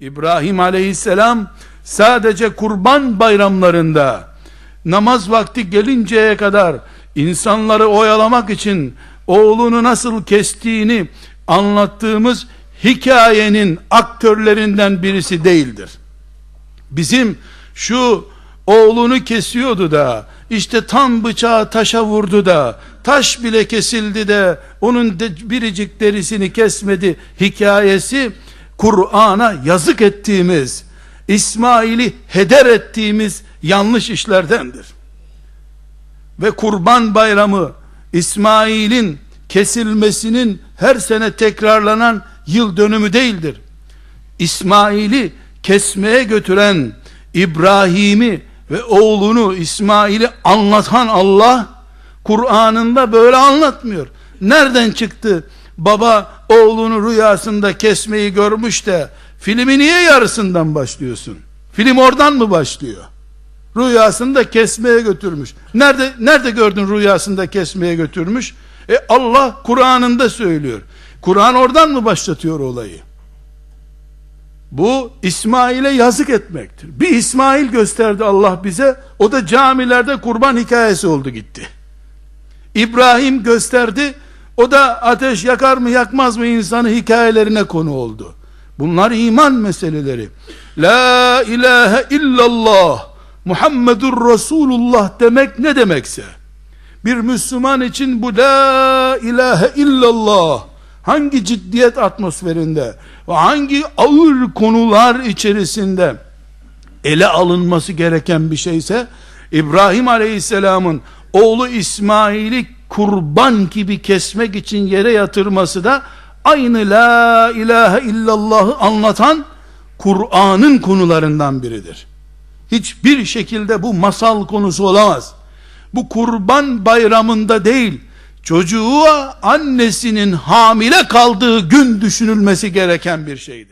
İbrahim aleyhisselam sadece kurban bayramlarında namaz vakti gelinceye kadar insanları oyalamak için oğlunu nasıl kestiğini anlattığımız hikayenin aktörlerinden birisi değildir. Bizim şu oğlunu kesiyordu da işte tam bıçağı taşa vurdu da taş bile kesildi de onun de biricik derisini kesmedi hikayesi Kur'an'a yazık ettiğimiz İsmail'i heder ettiğimiz yanlış işlerdendir. Ve kurban bayramı İsmail'in kesilmesinin her sene tekrarlanan yıl dönümü değildir. İsmail'i kesmeye götüren İbrahim'i ve oğlunu İsmail'i anlatan Allah Kur'an'ında böyle anlatmıyor. Nereden çıktı? Baba oğlunu rüyasında kesmeyi görmüş de filmi niye yarısından başlıyorsun? Film oradan mı başlıyor? Rüyasında kesmeye götürmüş. Nerede nerede gördün rüyasında kesmeye götürmüş? E Allah Kur'an'ında söylüyor. Kur'an oradan mı başlatıyor olayı? Bu İsmail'e yazık etmektir. Bir İsmail gösterdi Allah bize. O da camilerde kurban hikayesi oldu gitti. İbrahim gösterdi. O da ateş yakar mı yakmaz mı insanı hikayelerine konu oldu. Bunlar iman meseleleri. La ilahe illallah Muhammedur Resulullah demek ne demekse bir Müslüman için bu la ilahe illallah hangi ciddiyet atmosferinde ve hangi ağır konular içerisinde ele alınması gereken bir şeyse İbrahim Aleyhisselam'ın oğlu İsmail'i kurban gibi kesmek için yere yatırması da aynı la ilahe illallah'ı anlatan Kur'an'ın konularından biridir. Hiçbir şekilde bu masal konusu olamaz. Bu kurban bayramında değil, çocuğu annesinin hamile kaldığı gün düşünülmesi gereken bir şeydir.